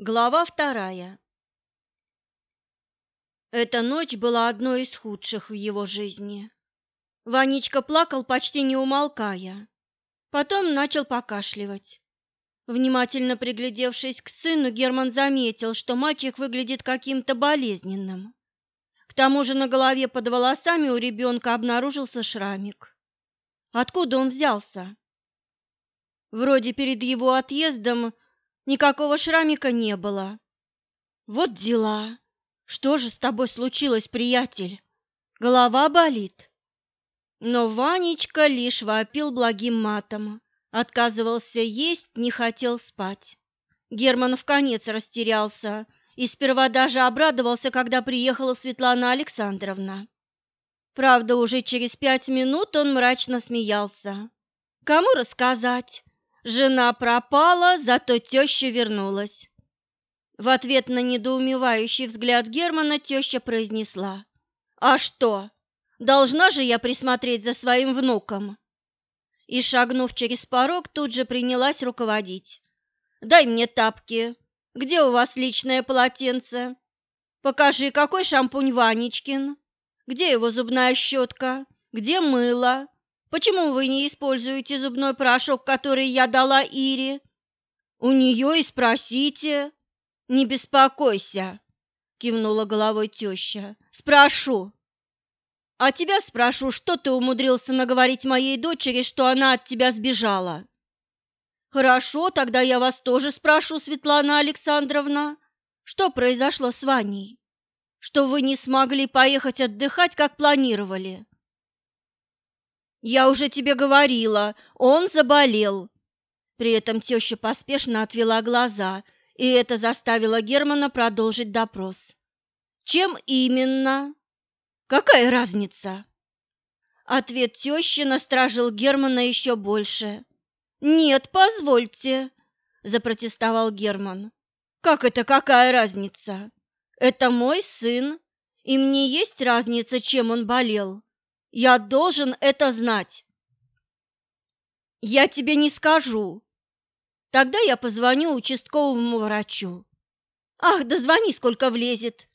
Глава вторая Эта ночь была одной из худших в его жизни. Ванечка плакал, почти не умолкая. Потом начал покашливать. Внимательно приглядевшись к сыну, Герман заметил, что мальчик выглядит каким-то болезненным. К тому же на голове под волосами у ребенка обнаружился шрамик. Откуда он взялся? Вроде перед его отъездом Никакого шрамика не было. Вот дела. Что же с тобой случилось, приятель? Голова болит? Но Ванечка лишь вопил благим матом, отказывался есть, не хотел спать. Герман в конец растерялся и сперва даже обрадовался, когда приехала Светлана Александровна. Правда, уже через пять минут он мрачно смеялся. Кому рассказать? Жена пропала, зато теща вернулась. В ответ на недоумевающий взгляд Германа теща произнесла. «А что? Должна же я присмотреть за своим внуком?» И, шагнув через порог, тут же принялась руководить. «Дай мне тапки. Где у вас личное полотенце? Покажи, какой шампунь Ванечкин? Где его зубная щетка? Где мыло? Почему вы не используете зубной порошок, который я дала Ире? У нее и спросите. Не беспокойся, кивнула головой теща. Спрошу. А тебя спрошу, что ты умудрился наговорить моей дочери, что она от тебя сбежала? Хорошо, тогда я вас тоже спрошу, Светлана Александровна. Что произошло с Ваней? Что вы не смогли поехать отдыхать, как планировали? Я уже тебе говорила, он заболел. При этом теща поспешно отвела глаза, и это заставило Германа продолжить допрос. Чем именно? Какая разница? Ответ тещи насторожил Германа еще больше. «Нет, позвольте», – запротестовал Герман. «Как это какая разница? Это мой сын, и мне есть разница, чем он болел. Я должен это знать. Я тебе не скажу. Тогда я позвоню участковому врачу. Ах, да звони, сколько влезет.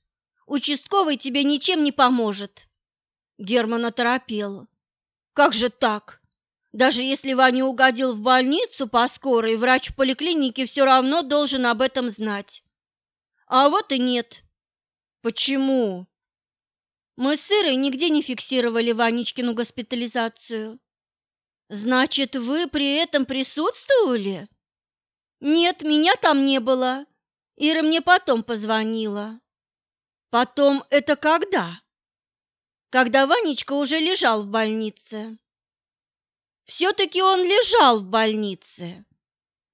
Участковый тебе ничем не поможет. Герман оторопел. Как же так? Даже если Ваня угодил в больницу по скорой, врач в поликлинике все равно должен об этом знать. А вот и нет. Почему? Мы с Ирой нигде не фиксировали Ванечкину госпитализацию. Значит, вы при этом присутствовали? Нет, меня там не было. Ира мне потом позвонила. Потом это когда? Когда Ванечка уже лежал в больнице. Все-таки он лежал в больнице.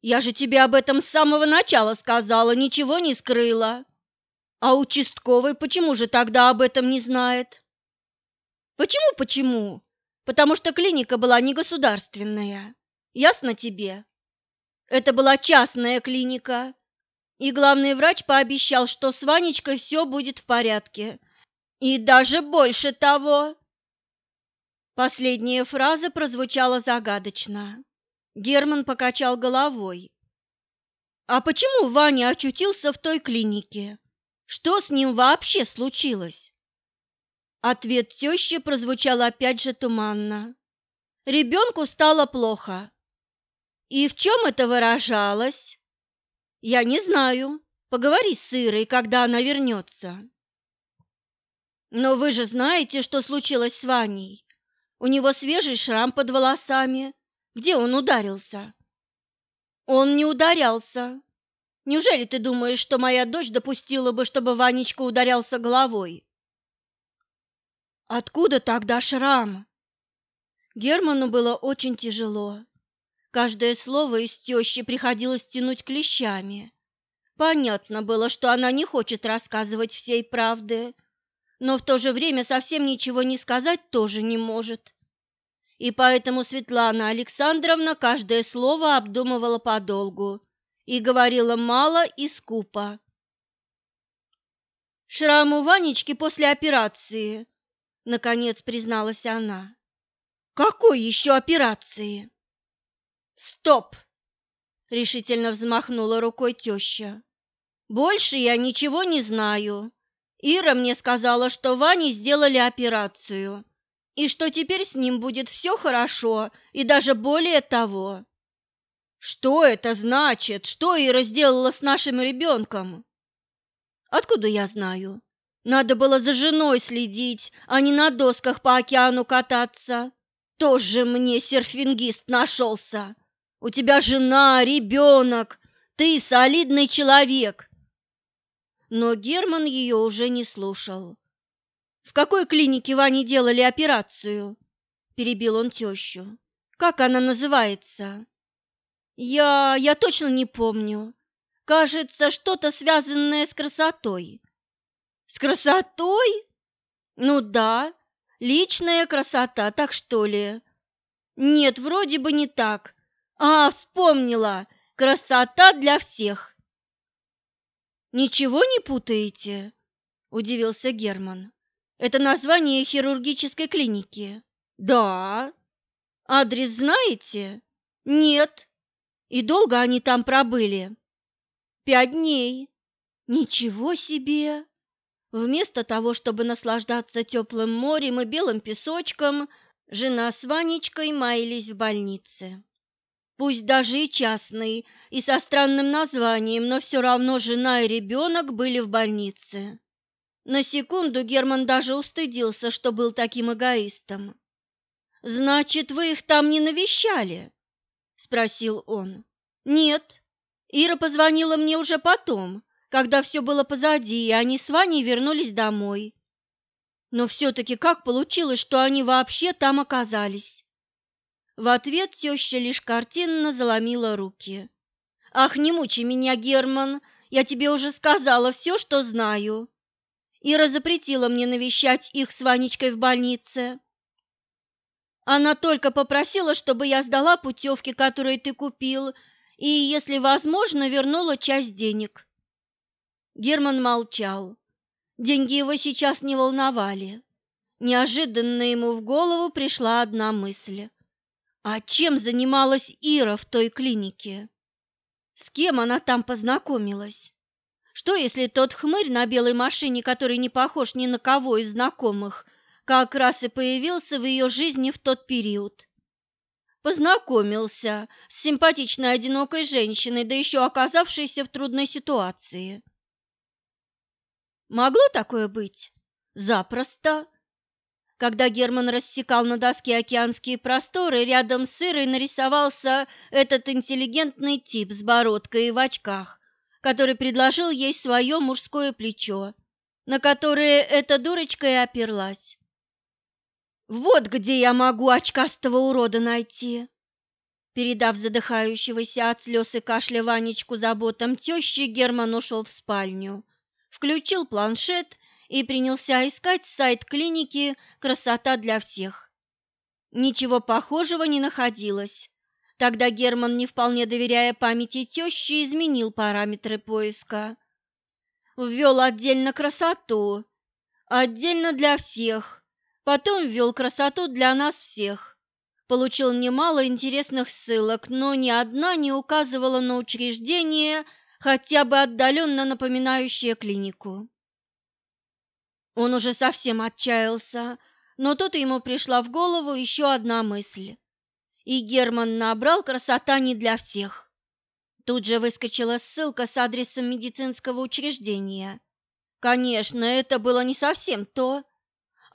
Я же тебе об этом с самого начала сказала, ничего не скрыла. А участковый почему же тогда об этом не знает? Почему, почему? Потому что клиника была не государственная. Ясно тебе? Это была частная клиника. И главный врач пообещал, что с Ванечкой все будет в порядке. И даже больше того. Последняя фраза прозвучала загадочно. Герман покачал головой. А почему Ваня очутился в той клинике? Что с ним вообще случилось? Ответ тещи прозвучал опять же туманно. Ребенку стало плохо. И в чем это выражалось? Я не знаю. Поговори с Ирой, когда она вернется. Но вы же знаете, что случилось с Ваней. У него свежий шрам под волосами. Где он ударился? Он не ударялся. Неужели ты думаешь, что моя дочь допустила бы, чтобы Ванечка ударялся головой? Откуда тогда шрам? Герману было очень тяжело. Каждое слово из тещи приходилось тянуть клещами. Понятно было, что она не хочет рассказывать всей правды, но в то же время совсем ничего не сказать тоже не может. И поэтому Светлана Александровна каждое слово обдумывала подолгу и говорила мало и скупо. «Шрам у Ванечки после операции», — наконец призналась она. «Какой еще операции?» «Стоп!» — решительно взмахнула рукой теща. Больше я ничего не знаю. Ира мне сказала, что Ване сделали операцию, и что теперь с ним будет все хорошо, и даже более того. Что это значит? Что Ира сделала с нашим ребенком? Откуда я знаю? Надо было за женой следить, а не на досках по океану кататься. Тоже мне серфингист нашелся. У тебя жена, ребенок, ты солидный человек. Но Герман ее уже не слушал. «В какой клинике Ване делали операцию?» – перебил он тещу. «Как она называется?» «Я... я точно не помню. Кажется, что-то связанное с красотой». «С красотой?» «Ну да, личная красота, так что ли?» «Нет, вроде бы не так. А, вспомнила! Красота для всех!» «Ничего не путаете?» – удивился Герман. «Это название хирургической клиники». «Да». «Адрес знаете?» «Нет». «И долго они там пробыли?» «Пять дней». «Ничего себе!» Вместо того, чтобы наслаждаться теплым морем и белым песочком, жена с Ванечкой маялись в больнице пусть даже и частный, и со странным названием, но все равно жена и ребенок были в больнице. На секунду Герман даже устыдился, что был таким эгоистом. «Значит, вы их там не навещали?» – спросил он. «Нет. Ира позвонила мне уже потом, когда все было позади, и они с Ваней вернулись домой. Но все-таки как получилось, что они вообще там оказались?» В ответ теща лишь картинно заломила руки. «Ах, не мучи меня, Герман, я тебе уже сказала все, что знаю». Ира запретила мне навещать их с Ванечкой в больнице. Она только попросила, чтобы я сдала путевки, которые ты купил, и, если возможно, вернула часть денег. Герман молчал. Деньги его сейчас не волновали. Неожиданно ему в голову пришла одна мысль. А чем занималась Ира в той клинике? С кем она там познакомилась? Что, если тот хмырь на белой машине, который не похож ни на кого из знакомых, как раз и появился в ее жизни в тот период? Познакомился с симпатичной одинокой женщиной, да еще оказавшейся в трудной ситуации. Могло такое быть? Запросто. Когда Герман рассекал на доске океанские просторы, рядом с Ирой нарисовался этот интеллигентный тип с бородкой и в очках, который предложил ей свое мужское плечо, на которое эта дурочка и оперлась. «Вот где я могу очкастого урода найти!» Передав задыхающегося от слез и кашля Ванечку заботам тещи, Герман ушел в спальню, включил планшет и принялся искать сайт клиники «Красота для всех». Ничего похожего не находилось. Тогда Герман, не вполне доверяя памяти тещи, изменил параметры поиска. Ввел отдельно красоту, отдельно для всех, потом ввел красоту для нас всех. Получил немало интересных ссылок, но ни одна не указывала на учреждение, хотя бы отдаленно напоминающее клинику. Он уже совсем отчаялся, но тут ему пришла в голову еще одна мысль. И Герман набрал «Красота не для всех». Тут же выскочила ссылка с адресом медицинского учреждения. Конечно, это было не совсем то.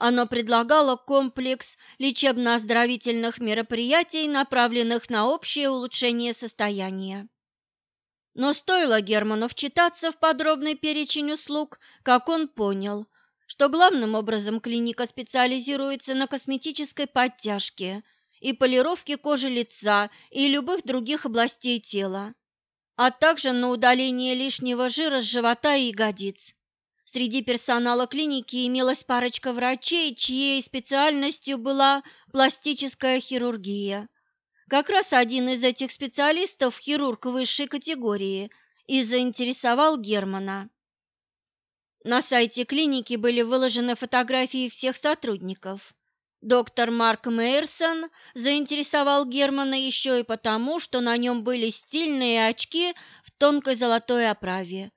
Оно предлагало комплекс лечебно-оздоровительных мероприятий, направленных на общее улучшение состояния. Но стоило Герману вчитаться в подробный перечень услуг, как он понял, что главным образом клиника специализируется на косметической подтяжке и полировке кожи лица и любых других областей тела, а также на удалении лишнего жира с живота и ягодиц. Среди персонала клиники имелась парочка врачей, чьей специальностью была пластическая хирургия. Как раз один из этих специалистов, хирург высшей категории, и заинтересовал Германа. На сайте клиники были выложены фотографии всех сотрудников. Доктор Марк Мейерсон заинтересовал Германа еще и потому, что на нем были стильные очки в тонкой золотой оправе.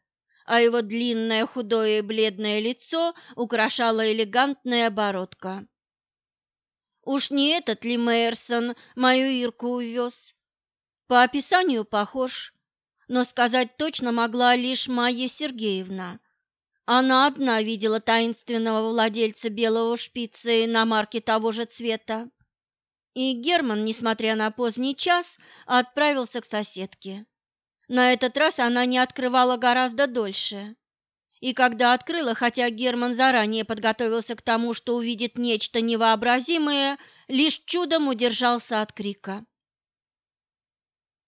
А его длинное худое и бледное лицо украшала элегантная оборотка. Уж не этот ли Мейерсон мою Ирку увез? По описанию похож, но сказать точно могла лишь Майя Сергеевна. Она одна видела таинственного владельца белого шпица и иномарки того же цвета. И Герман, несмотря на поздний час, отправился к соседке. На этот раз она не открывала гораздо дольше. И когда открыла, хотя Герман заранее подготовился к тому, что увидит нечто невообразимое, лишь чудом удержался от крика.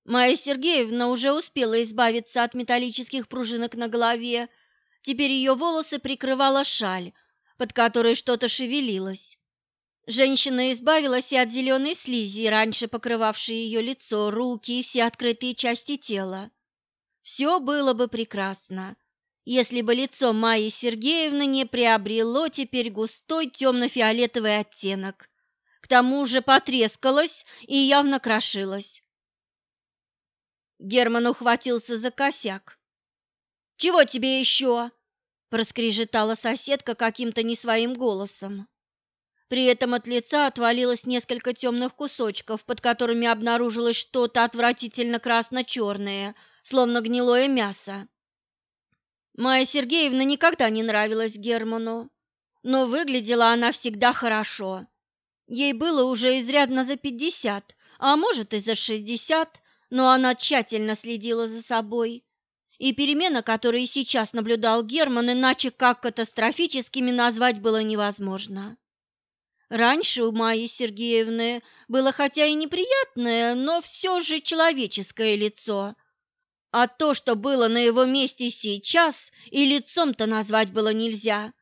Майя Сергеевна уже успела избавиться от металлических пружинок на голове. Теперь ее волосы прикрывала шаль, под которой что-то шевелилось. Женщина избавилась и от зеленой слизи, раньше покрывавшей ее лицо, руки и все открытые части тела. Все было бы прекрасно, если бы лицо Майи Сергеевны не приобрело теперь густой темно-фиолетовый оттенок. К тому же потрескалось и явно крошилось. Герман ухватился за косяк. «Чего тебе еще?» – проскрежетала соседка каким-то не своим голосом. При этом от лица отвалилось несколько темных кусочков, под которыми обнаружилось что-то отвратительно красно-черное, словно гнилое мясо. Майя Сергеевна никогда не нравилась Герману, но выглядела она всегда хорошо. Ей было уже изрядно за пятьдесят, а может и за шестьдесят, но она тщательно следила за собой. И перемена, которые сейчас наблюдал Герман, иначе как катастрофическими назвать было невозможно. Раньше у Майи Сергеевны было хотя и неприятное, но все же человеческое лицо. А то, что было на его месте сейчас, и лицом-то назвать было нельзя.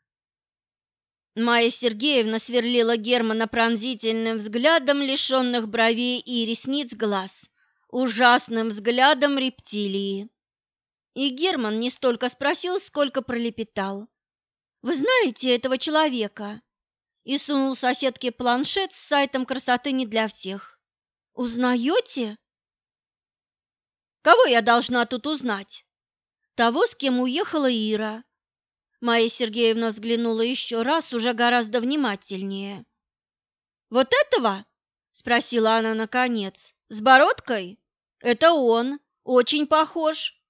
Майя Сергеевна сверлила Германа пронзительным взглядом лишенных бровей и ресниц глаз, ужасным взглядом рептилии. И Герман не столько спросил, сколько пролепетал. «Вы знаете этого человека?» И сунул соседке планшет с сайтом красоты не для всех. «Узнаете?» «Кого я должна тут узнать?» «Того, с кем уехала Ира». Майя Сергеевна взглянула еще раз, уже гораздо внимательнее. «Вот этого?» – спросила она наконец. «С бородкой? Это он, очень похож».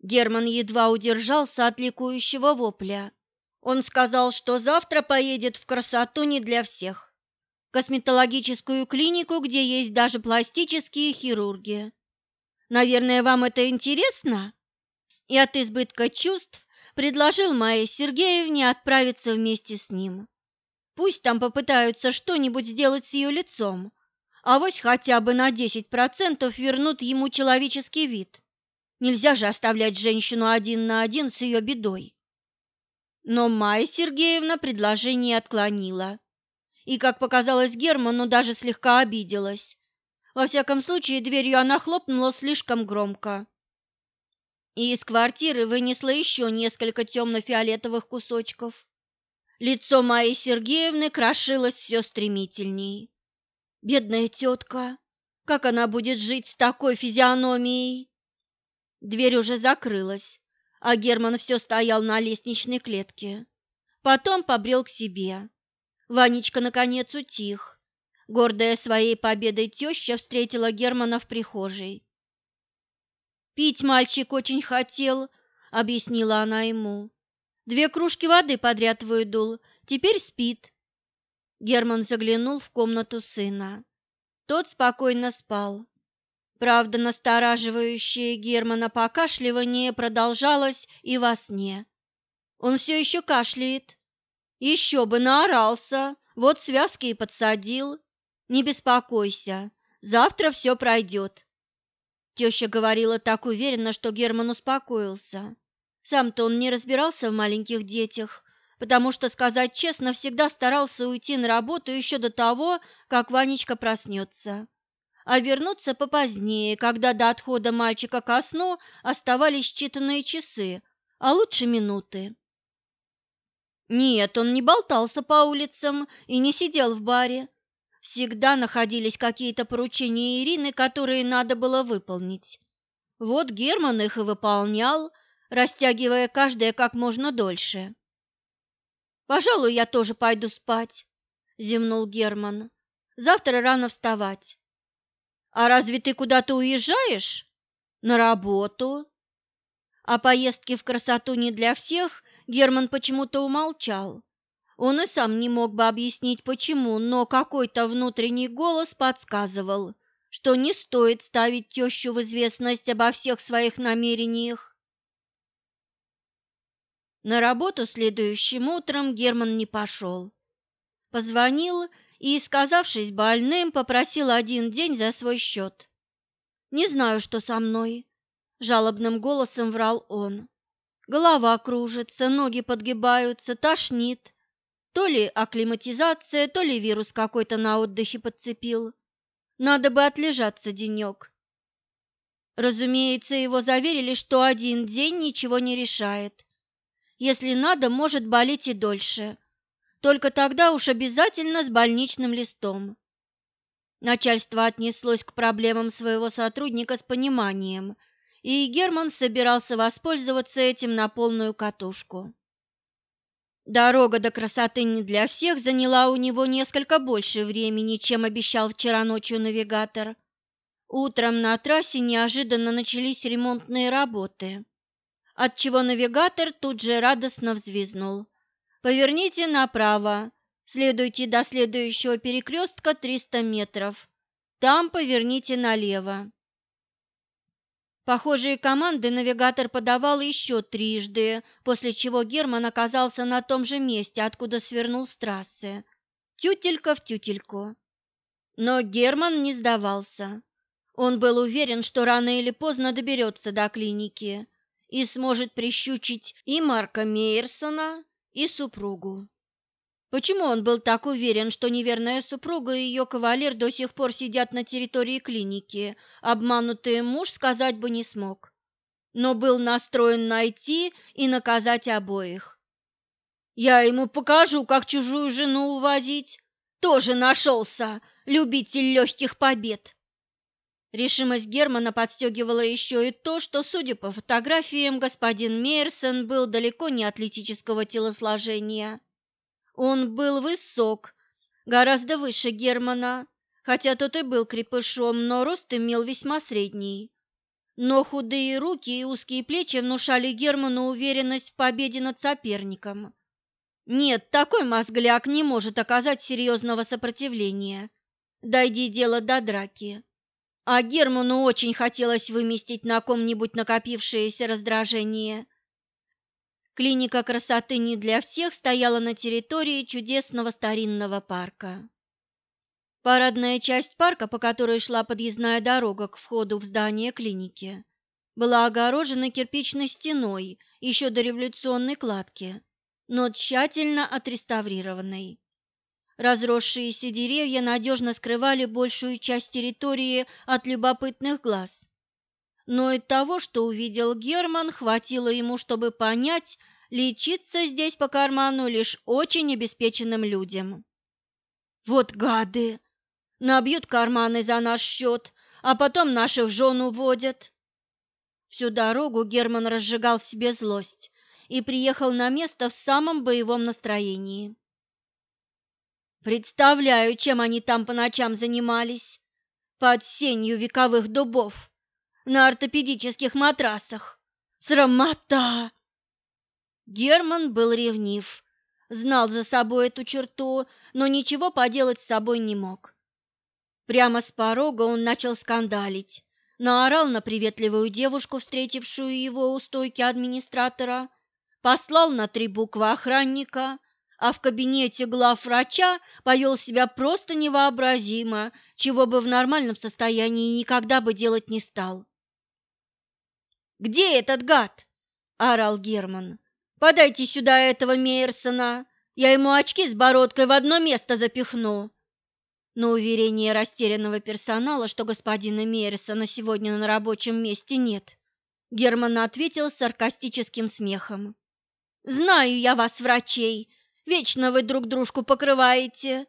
Герман едва удержался от ликующего вопля. Он сказал, что завтра поедет в красоту не для всех. Косметологическую клинику, где есть даже пластические хирурги. Наверное, вам это интересно? И от избытка чувств предложил Майе Сергеевне отправиться вместе с ним. Пусть там попытаются что-нибудь сделать с ее лицом, а вось хотя бы на 10% вернут ему человеческий вид. Нельзя же оставлять женщину один на один с ее бедой. Но Майя Сергеевна предложение отклонила. И, как показалось Герману, даже слегка обиделась. Во всяком случае, дверью она хлопнула слишком громко. И из квартиры вынесла еще несколько темно-фиолетовых кусочков. Лицо Майи Сергеевны крошилось все стремительней. Бедная тетка, как она будет жить с такой физиономией? Дверь уже закрылась, а Герман все стоял на лестничной клетке. Потом побрел к себе. Ванечка, наконец, утих. Гордая своей победой теща встретила Германа в прихожей. «Пить мальчик очень хотел», — объяснила она ему. «Две кружки воды подряд выдул, теперь спит». Герман заглянул в комнату сына. Тот спокойно спал. Правда, настораживающее Германа покашливание продолжалось и во сне. Он все еще кашляет. Еще бы наорался, вот связки и подсадил. Не беспокойся, завтра все пройдет. Теща говорила так уверенно, что Герман успокоился. Сам-то он не разбирался в маленьких детях, потому что, сказать честно, всегда старался уйти на работу еще до того, как Ванечка проснется а вернуться попозднее, когда до отхода мальчика ко сну оставались считанные часы, а лучше минуты. Нет, он не болтался по улицам и не сидел в баре. Всегда находились какие-то поручения Ирины, которые надо было выполнить. Вот Герман их и выполнял, растягивая каждое как можно дольше. «Пожалуй, я тоже пойду спать», — зевнул Герман. «Завтра рано вставать». «А разве ты куда-то уезжаешь?» «На работу». О поездке в красоту не для всех Герман почему-то умолчал. Он и сам не мог бы объяснить почему, но какой-то внутренний голос подсказывал, что не стоит ставить тещу в известность обо всех своих намерениях. На работу следующим утром Герман не пошел. Позвонил и, сказавшись больным, попросил один день за свой счет. «Не знаю, что со мной», – жалобным голосом врал он. «Голова кружится, ноги подгибаются, тошнит. То ли акклиматизация, то ли вирус какой-то на отдыхе подцепил. Надо бы отлежаться денек». Разумеется, его заверили, что один день ничего не решает если надо, может болеть и дольше. Только тогда уж обязательно с больничным листом. Начальство отнеслось к проблемам своего сотрудника с пониманием, и Герман собирался воспользоваться этим на полную катушку. Дорога до красоты не для всех заняла у него несколько больше времени, чем обещал вчера ночью навигатор. Утром на трассе неожиданно начались ремонтные работы отчего навигатор тут же радостно взвизнул. «Поверните направо, следуйте до следующего перекрестка 300 метров, там поверните налево». Похожие команды навигатор подавал еще трижды, после чего Герман оказался на том же месте, откуда свернул с трассы. Тютелька в тютельку. Но Герман не сдавался. Он был уверен, что рано или поздно доберется до клиники и сможет прищучить и Марка Мейерсона, и супругу. Почему он был так уверен, что неверная супруга и ее кавалер до сих пор сидят на территории клиники, обманутый муж сказать бы не смог, но был настроен найти и наказать обоих. «Я ему покажу, как чужую жену увозить. Тоже нашелся любитель легких побед!» Решимость Германа подстегивала еще и то, что, судя по фотографиям, господин Мейерсон был далеко не атлетического телосложения. Он был высок, гораздо выше Германа, хотя тот и был крепышом, но рост имел весьма средний. Но худые руки и узкие плечи внушали Герману уверенность в победе над соперником. Нет, такой мозгляк не может оказать серьезного сопротивления. Дойди дело до драки а Герману очень хотелось выместить на ком-нибудь накопившееся раздражение. Клиника красоты не для всех стояла на территории чудесного старинного парка. Парадная часть парка, по которой шла подъездная дорога к входу в здание клиники, была огорожена кирпичной стеной еще до революционной кладки, но тщательно отреставрированной. Разросшиеся деревья надежно скрывали большую часть территории от любопытных глаз. Но и того, что увидел Герман, хватило ему, чтобы понять, лечиться здесь по карману лишь очень обеспеченным людям. «Вот гады! Набьют карманы за наш счет, а потом наших жен уводят!» Всю дорогу Герман разжигал в себе злость и приехал на место в самом боевом настроении. Представляю, чем они там по ночам занимались. Под сенью вековых дубов, на ортопедических матрасах. Срамота! Герман был ревнив, знал за собой эту черту, но ничего поделать с собой не мог. Прямо с порога он начал скандалить, наорал на приветливую девушку, встретившую его у стойки администратора, послал на три буквы охранника – а в кабинете главврача повел себя просто невообразимо, чего бы в нормальном состоянии никогда бы делать не стал. «Где этот гад?» – орал Герман. «Подайте сюда этого Мейерсона, я ему очки с бородкой в одно место запихну». Но уверение растерянного персонала, что господина Мейерсона сегодня на рабочем месте нет, Герман ответил саркастическим смехом. «Знаю я вас, врачей, Вечно вы друг дружку покрываете.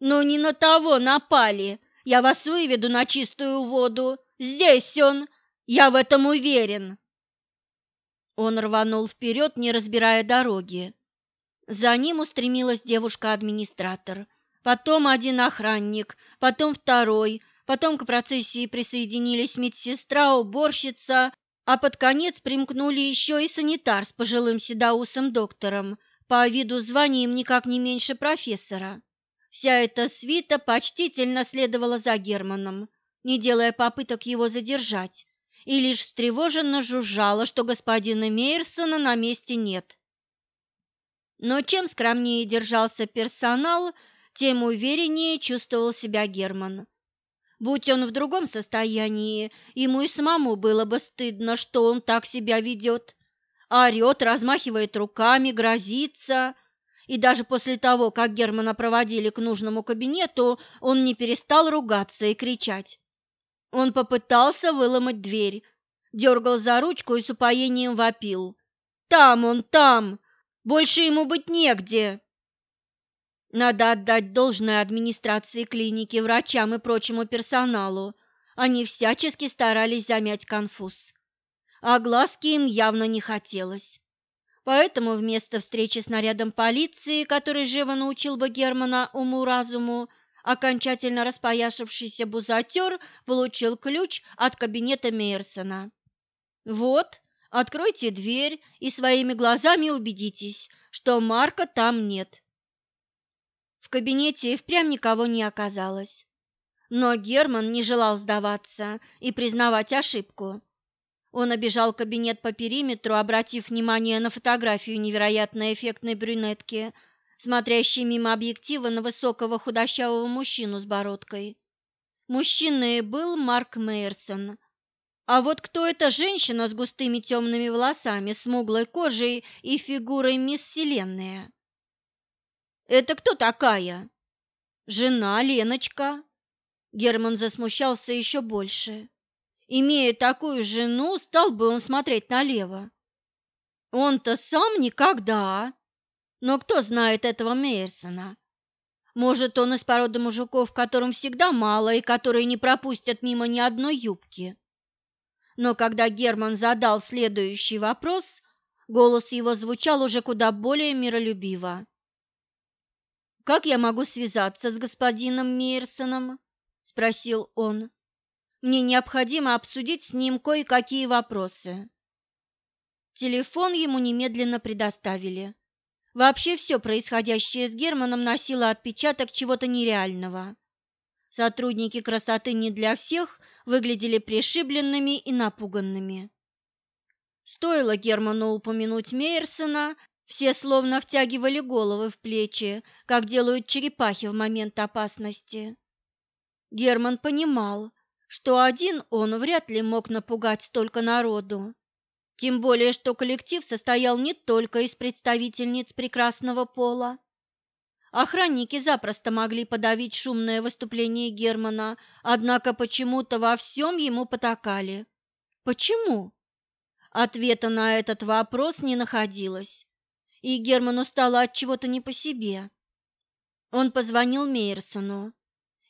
Но не на того напали. Я вас выведу на чистую воду. Здесь он. Я в этом уверен. Он рванул вперед, не разбирая дороги. За ним устремилась девушка-администратор, потом один охранник, потом второй, потом к процессии присоединились медсестра, уборщица, а под конец примкнули еще и санитар с пожилым седоусым доктором, по виду званием никак не меньше профессора. Вся эта свита почтительно следовала за Германом, не делая попыток его задержать, и лишь встревоженно жужжала, что господина Мейерсона на месте нет. Но чем скромнее держался персонал, тем увереннее чувствовал себя Герман. Будь он в другом состоянии, ему и самому было бы стыдно, что он так себя ведет. Орет, размахивает руками, грозится. И даже после того, как Германа проводили к нужному кабинету, он не перестал ругаться и кричать. Он попытался выломать дверь, дергал за ручку и с упоением вопил. «Там он, там! Больше ему быть негде. Надо отдать должное администрации клиники, врачам и прочему персоналу. Они всячески старались замять конфуз. А глазки им явно не хотелось. Поэтому вместо встречи с нарядом полиции, который живо научил бы Германа уму-разуму, окончательно распояшившийся бузатер получил ключ от кабинета Мейерсона. «Вот, Откройте дверь и своими глазами убедитесь, что Марка там нет. В кабинете и впрямь никого не оказалось. Но Герман не желал сдаваться и признавать ошибку. Он обежал кабинет по периметру, обратив внимание на фотографию невероятно эффектной брюнетки, смотрящей мимо объектива на высокого худощавого мужчину с бородкой. Мужчиной был Марк Мейерсон, а вот кто эта женщина с густыми темными волосами, смуглой кожей и фигурой мисс Вселенная? Это кто такая? Жена Леночка. Герман засмущался еще больше. Имея такую жену, стал бы он смотреть налево. Он-то сам никогда. Но кто знает этого Мейерсона? Может, он из породы мужиков, которым всегда мало и которые не пропустят мимо ни одной юбки. Но когда Герман задал следующий вопрос, голос его звучал уже куда более миролюбиво. «Как я могу связаться с господином Мейерсоном?» – спросил он. «Мне необходимо обсудить с ним кое-какие вопросы». Телефон ему немедленно предоставили. Вообще все происходящее с Германом носило отпечаток чего-то нереального. Сотрудники красоты не для всех выглядели пришибленными и напуганными. Стоило Герману упомянуть Мейерсона, все словно втягивали головы в плечи, как делают черепахи в момент опасности. Герман понимал, что один он вряд ли мог напугать столько народу. Тем более, что коллектив состоял не только из представительниц прекрасного пола. Охранники запросто могли подавить шумное выступление Германа, однако почему-то во всем ему потакали. Почему? Ответа на этот вопрос не находилось, и Герману стало от чего-то не по себе. Он позвонил Мейерсону,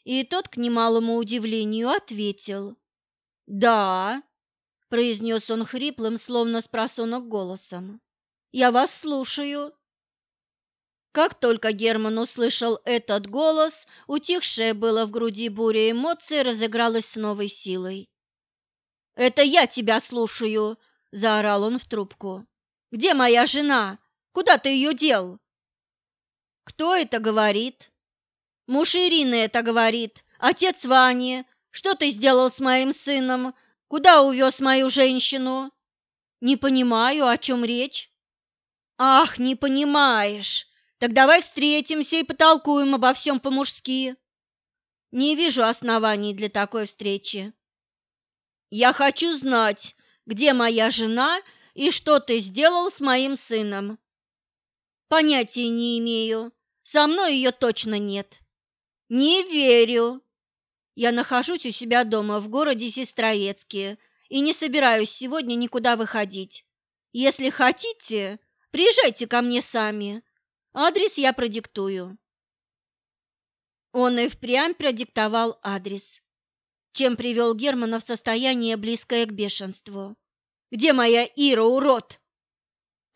и тот, к немалому удивлению, ответил. «Да», — произнес он хриплым, словно с просонок голосом, — «я вас слушаю». Как только Герман услышал этот голос, утихшая было в груди буря эмоций разыгралась с новой силой. «Это я тебя слушаю!» – заорал он в трубку. «Где моя жена? Куда ты ее дел?» «Кто это говорит?» «Муж Ирины это говорит. Отец Вани. Что ты сделал с моим сыном? Куда увез мою женщину?» «Не понимаю, о чем речь?» «Ах, не понимаешь!» Так давай встретимся и потолкуем обо всем по-мужски. Не вижу оснований для такой встречи. Я хочу знать, где моя жена и что ты сделал с моим сыном. Понятия не имею. Со мной ее точно нет. Не верю. Я нахожусь у себя дома в городе Сестрорецке и не собираюсь сегодня никуда выходить. Если хотите, приезжайте ко мне сами. Адрес я продиктую. Он и впрямь продиктовал адрес, чем привел Германа в состояние, близкое к бешенству. «Где моя Ира, урод?»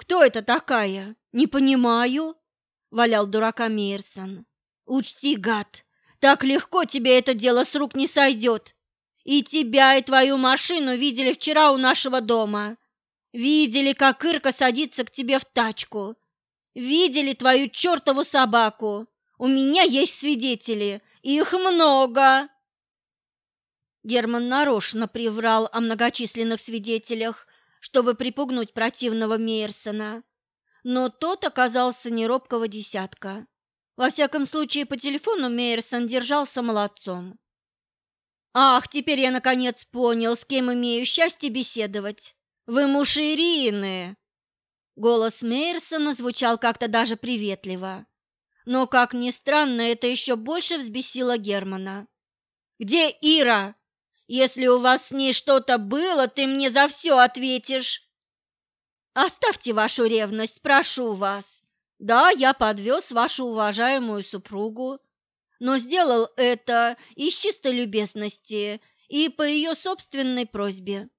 Кто это такая? Не понимаю, валял дурака Мейерсон. Учти, гад, так легко тебе это дело с рук не сойдет. И тебя, и твою машину видели вчера у нашего дома. Видели, как Ирка садится к тебе в тачку. Видели твою чертову собаку. У меня есть свидетели, их много. Герман нарочно приврал о многочисленных свидетелях, чтобы припугнуть противного Мейерсона. Но тот оказался неробкого десятка. Во всяком случае, по телефону Мейерсон держался молодцом. «Ах, теперь я наконец понял, с кем имею счастье беседовать. Вы муж Ирины!» Голос Мейерсона звучал как-то даже приветливо. Но, как ни странно, это еще больше взбесило Германа. «Где Ира? Если у вас с ней что-то было, ты мне за все ответишь!» «Оставьте вашу ревность, прошу вас. Да, я подвез вашу уважаемую супругу, но сделал это из чистой любезности и по ее собственной просьбе.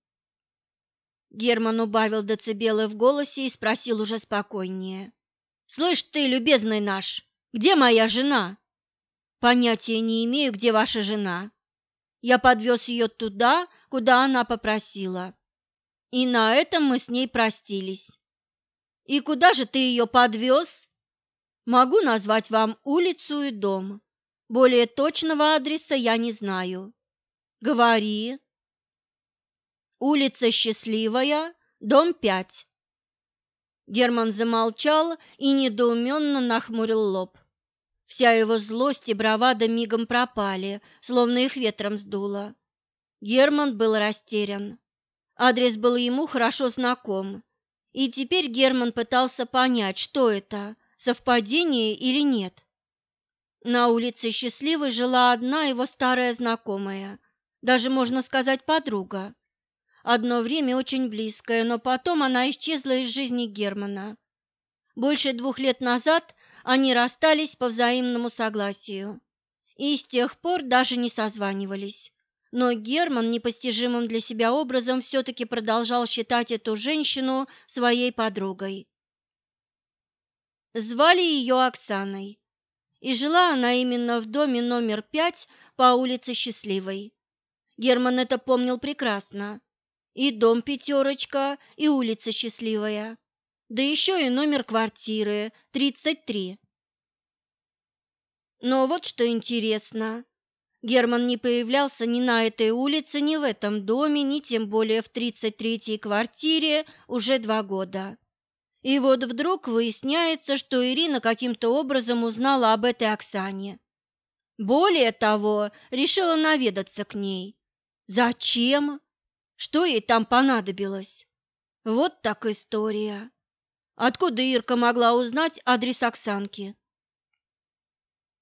Герман убавил децибелы в голосе и спросил уже спокойнее. «Слышь ты, любезный наш, где моя жена?» «Понятия не имею, где ваша жена. Я подвез ее туда, куда она попросила. И на этом мы с ней простились. И куда же ты ее подвез?» «Могу назвать вам улицу и дом. Более точного адреса я не знаю». «Говори», Улица Счастливая, дом 5. Герман замолчал и недоуменно нахмурил лоб. Вся его злость и бравада мигом пропали, словно их ветром сдуло. Герман был растерян. Адрес был ему хорошо знаком, и теперь Герман пытался понять, что это, совпадение или нет. На улице Счастливой жила одна его старая знакомая, даже, можно сказать, подруга. Одно время очень близкая, но потом она исчезла из жизни Германа. Больше двух лет назад они расстались по взаимному согласию и с тех пор даже не созванивались. Но Герман непостижимым для себя образом все-таки продолжал считать эту женщину своей подругой. Звали ее Оксаной, и жила она именно в доме номер пять по улице Счастливой. Герман это помнил прекрасно и дом пятерочка, и улица счастливая. Да еще и номер квартиры, 33. Но вот что интересно. Герман не появлялся ни на этой улице, ни в этом доме, ни тем более в 33-й квартире уже два года. И вот вдруг выясняется, что Ирина каким-то образом узнала об этой Оксане. Более того, решила наведаться к ней. Зачем? Что ей там понадобилось? Вот так история. Откуда Ирка могла узнать адрес Оксанки?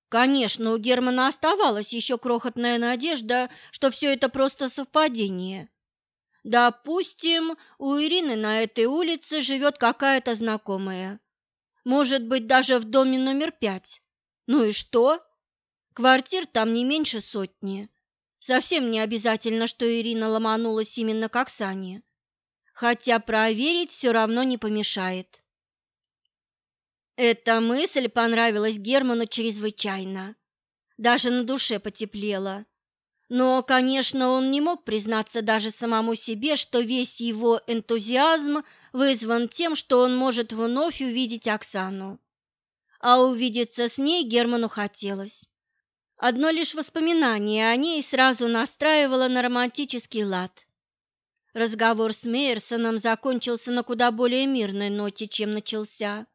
Конечно, у Германа оставалась еще крохотная надежда, что все это просто совпадение. Допустим, у Ирины на этой улице живет какая-то знакомая. Может быть, даже в доме номер пять. Ну и что? Квартир там не меньше сотни. Совсем не обязательно, что Ирина ломанулась именно к Оксане, хотя проверить все равно не помешает. Эта мысль понравилась Герману чрезвычайно. Даже на душе потеплело. Но, конечно, он не мог признаться даже самому себе, что весь его энтузиазм вызван тем, что он может вновь увидеть Оксану. А увидеться с ней Герману хотелось. Одно лишь воспоминание о ней сразу настраивало на романтический лад. Разговор с Мейерсоном закончился на куда более мирной ноте, чем начался.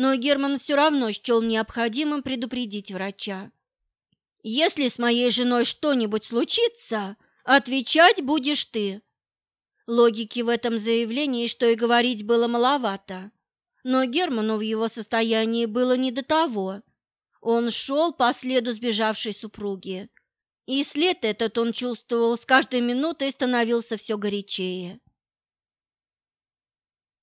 Но Герман все равно счел необходимым предупредить врача. «Если с моей женой что-нибудь случится, отвечать будешь ты». Логики в этом заявлении, что и говорить было маловато. Но Герману в его состоянии было не до того. Он шел по следу сбежавшей супруги, и след этот он чувствовал с каждой минутой становился все горячее.